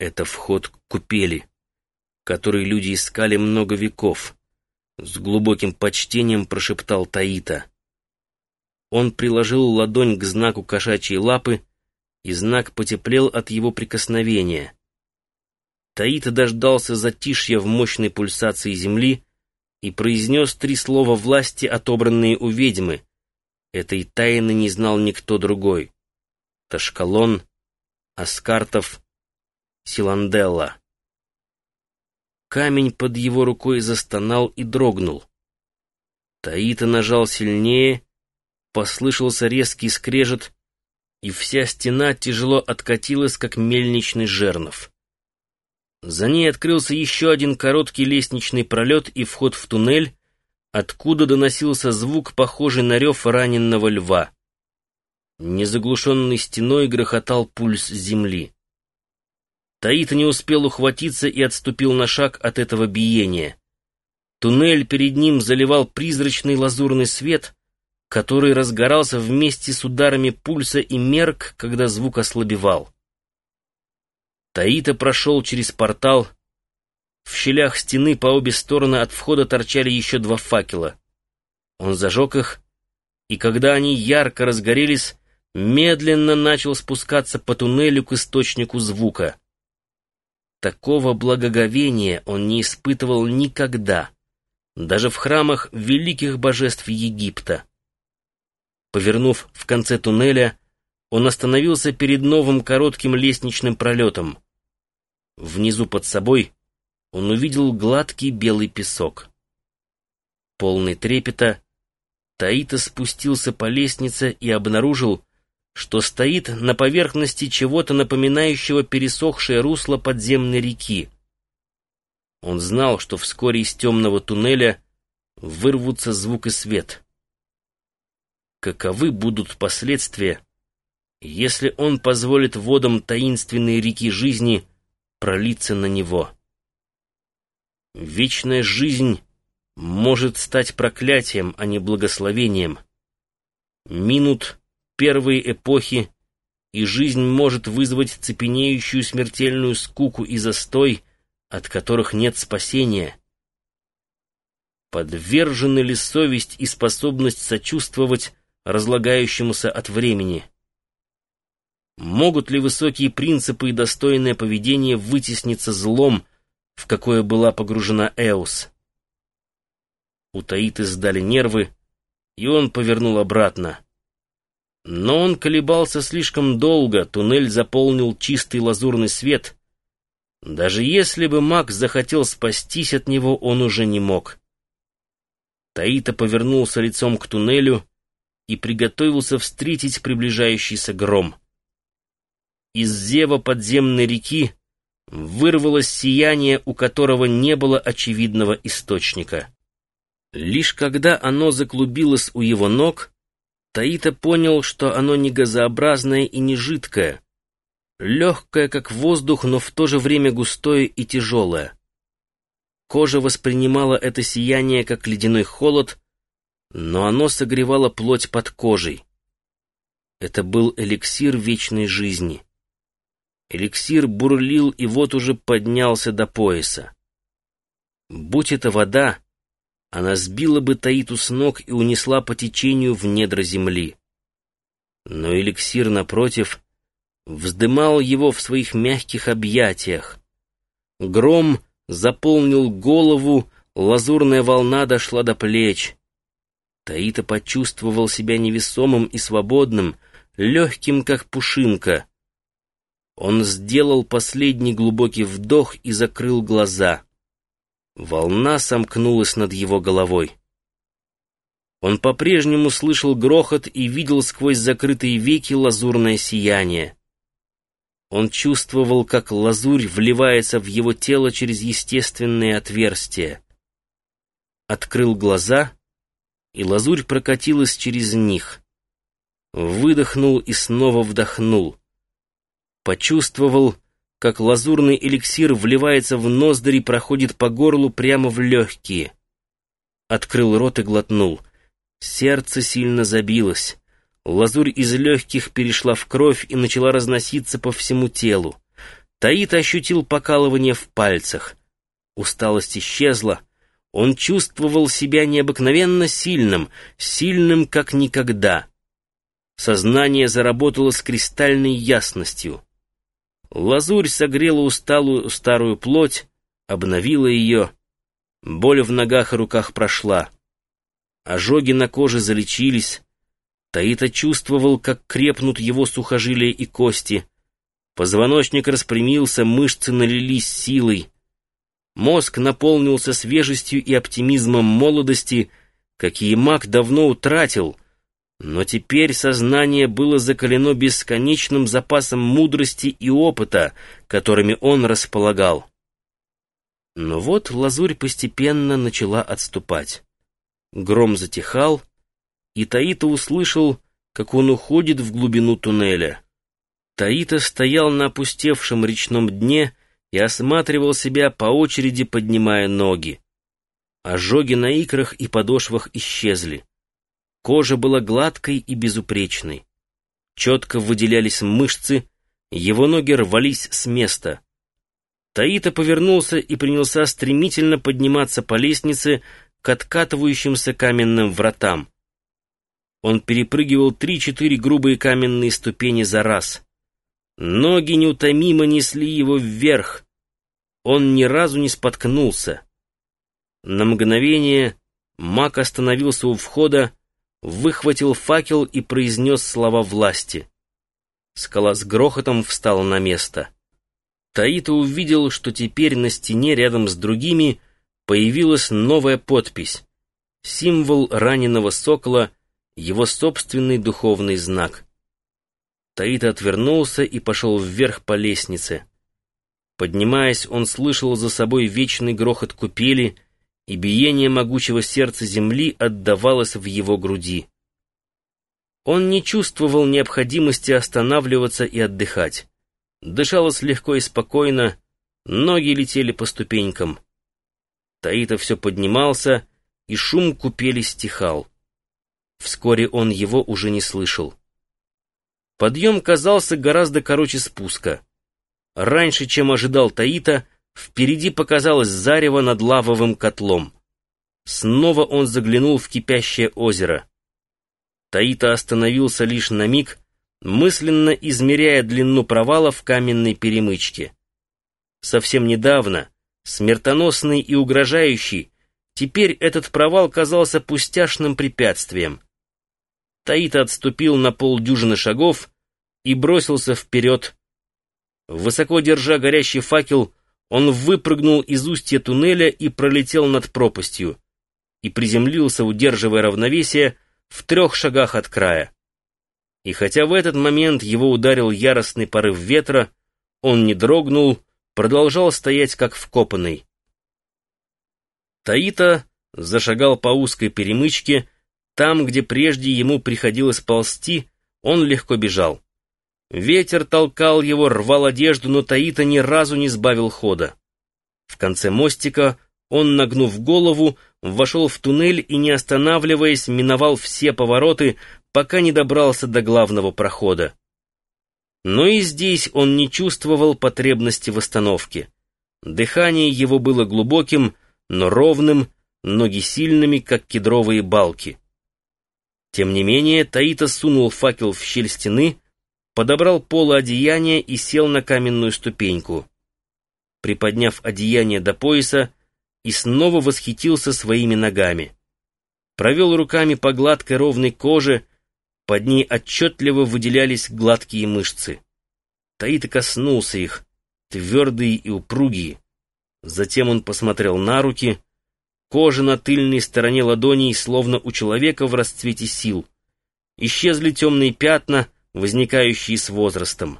Это вход к купели, который люди искали много веков. С глубоким почтением прошептал Таита. Он приложил ладонь к знаку кошачьей лапы, и знак потеплел от его прикосновения. Таита дождался затишья в мощной пульсации земли и произнес три слова власти, отобранные у ведьмы. Этой тайны не знал никто другой. Ташкалон, Аскартов, Силанделла. Камень под его рукой застонал и дрогнул. Таита нажал сильнее, послышался резкий скрежет, и вся стена тяжело откатилась, как мельничный жернов. За ней открылся еще один короткий лестничный пролет и вход в туннель, откуда доносился звук, похожий на рев раненного льва. Незаглушенной стеной грохотал пульс земли. Таита не успел ухватиться и отступил на шаг от этого биения. Туннель перед ним заливал призрачный лазурный свет, который разгорался вместе с ударами пульса и мерк, когда звук ослабевал. Таита прошел через портал. В щелях стены по обе стороны от входа торчали еще два факела. Он зажег их, и когда они ярко разгорелись, медленно начал спускаться по туннелю к источнику звука. Такого благоговения он не испытывал никогда, даже в храмах великих божеств Египта. Повернув в конце туннеля, он остановился перед новым коротким лестничным пролетом. Внизу под собой он увидел гладкий белый песок. Полный трепета, Таита спустился по лестнице и обнаружил, что стоит на поверхности чего-то напоминающего пересохшее русло подземной реки. Он знал, что вскоре из темного туннеля вырвутся звук и свет. Каковы будут последствия, если он позволит водам таинственной реки жизни пролиться на него? Вечная жизнь может стать проклятием, а не благословением. Минут первые эпохи, и жизнь может вызвать цепенеющую смертельную скуку и застой, от которых нет спасения. Подвержены ли совесть и способность сочувствовать разлагающемуся от времени? Могут ли высокие принципы и достойное поведение вытесниться злом, в какое была погружена Эус? У Таиты сдали нервы, и он повернул обратно. Но он колебался слишком долго, туннель заполнил чистый лазурный свет. Даже если бы Макс захотел спастись от него, он уже не мог. Таита повернулся лицом к туннелю и приготовился встретить приближающийся гром. Из зева подземной реки вырвалось сияние, у которого не было очевидного источника. Лишь когда оно заклубилось у его ног, Таита понял, что оно не газообразное и не жидкое, легкое, как воздух, но в то же время густое и тяжелое. Кожа воспринимала это сияние как ледяной холод, но оно согревало плоть под кожей. Это был эликсир вечной жизни. Эликсир бурлил и вот уже поднялся до пояса. Будь это вода, она сбила бы Таиту с ног и унесла по течению в недра земли. Но эликсир, напротив, вздымал его в своих мягких объятиях. Гром заполнил голову, лазурная волна дошла до плеч. Таита почувствовал себя невесомым и свободным, легким, как пушинка. Он сделал последний глубокий вдох и закрыл глаза. Волна сомкнулась над его головой. Он по-прежнему слышал грохот и видел сквозь закрытые веки лазурное сияние. Он чувствовал, как лазурь вливается в его тело через естественные отверстия. Открыл глаза, и лазурь прокатилась через них. Выдохнул и снова вдохнул. Почувствовал, как лазурный эликсир вливается в ноздри проходит по горлу прямо в легкие. Открыл рот и глотнул. Сердце сильно забилось. Лазурь из легких перешла в кровь и начала разноситься по всему телу. Таит ощутил покалывание в пальцах. Усталость исчезла. Он чувствовал себя необыкновенно сильным, сильным как никогда. Сознание заработало с кристальной ясностью. Лазурь согрела усталую старую плоть, обновила ее. Боль в ногах и руках прошла. Ожоги на коже залечились. Таита чувствовал, как крепнут его сухожилия и кости. Позвоночник распрямился, мышцы налились силой. Мозг наполнился свежестью и оптимизмом молодости, какие маг давно утратил, но теперь сознание было закалено бесконечным запасом мудрости и опыта, которыми он располагал. Но вот лазурь постепенно начала отступать. Гром затихал, и Таита услышал, как он уходит в глубину туннеля. Таита стоял на опустевшем речном дне и осматривал себя по очереди, поднимая ноги. Ожоги на икрах и подошвах исчезли. Кожа была гладкой и безупречной. Четко выделялись мышцы, его ноги рвались с места. Таита повернулся и принялся стремительно подниматься по лестнице к откатывающимся каменным вратам. Он перепрыгивал три-четыре грубые каменные ступени за раз. Ноги неутомимо несли его вверх. Он ни разу не споткнулся. На мгновение маг остановился у входа, выхватил факел и произнес слова власти. Скала с грохотом встала на место. Таита увидел, что теперь на стене рядом с другими появилась новая подпись. Символ раненого сокола, его собственный духовный знак — Таита отвернулся и пошел вверх по лестнице. Поднимаясь, он слышал за собой вечный грохот купели, и биение могучего сердца земли отдавалось в его груди. Он не чувствовал необходимости останавливаться и отдыхать. Дышалось легко и спокойно, ноги летели по ступенькам. Таита все поднимался, и шум купели стихал. Вскоре он его уже не слышал. Подъем казался гораздо короче спуска. Раньше, чем ожидал Таита, впереди показалось зарево над лавовым котлом. Снова он заглянул в кипящее озеро. Таита остановился лишь на миг, мысленно измеряя длину провала в каменной перемычке. Совсем недавно, смертоносный и угрожающий, теперь этот провал казался пустяшным препятствием. Таита отступил на полдюжины шагов и бросился вперед. Высоко держа горящий факел, он выпрыгнул из устья туннеля и пролетел над пропастью, и приземлился, удерживая равновесие, в трех шагах от края. И хотя в этот момент его ударил яростный порыв ветра, он не дрогнул, продолжал стоять как вкопанный. Таита зашагал по узкой перемычке, там, где прежде ему приходилось ползти, он легко бежал. Ветер толкал его, рвал одежду, но Таита ни разу не сбавил хода. В конце мостика он, нагнув голову, вошел в туннель и, не останавливаясь, миновал все повороты, пока не добрался до главного прохода. Но и здесь он не чувствовал потребности в остановке. Дыхание его было глубоким, но ровным, ноги сильными, как кедровые балки. Тем не менее, Таита сунул факел в щель стены, подобрал поло одеяния и сел на каменную ступеньку. Приподняв одеяние до пояса, и снова восхитился своими ногами. Провел руками по гладкой ровной коже, под ней отчетливо выделялись гладкие мышцы. Таита коснулся их, твердые и упругие. Затем он посмотрел на руки — Кожа на тыльной стороне ладоней, словно у человека в расцвете сил. Исчезли темные пятна, возникающие с возрастом.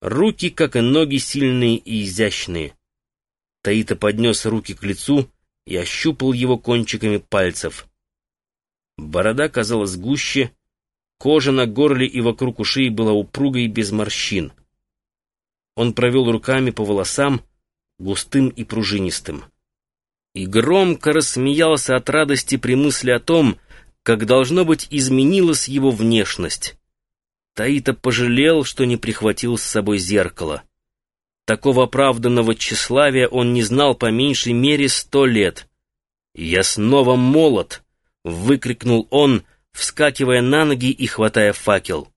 Руки, как и ноги, сильные и изящные. Таита поднес руки к лицу и ощупал его кончиками пальцев. Борода казалась гуще, кожа на горле и вокруг ушей была упругой без морщин. Он провел руками по волосам, густым и пружинистым и громко рассмеялся от радости при мысли о том, как, должно быть, изменилась его внешность. Таита пожалел, что не прихватил с собой зеркало. Такого оправданного тщеславия он не знал по меньшей мере сто лет. «Я снова молод!» — выкрикнул он, вскакивая на ноги и хватая факел.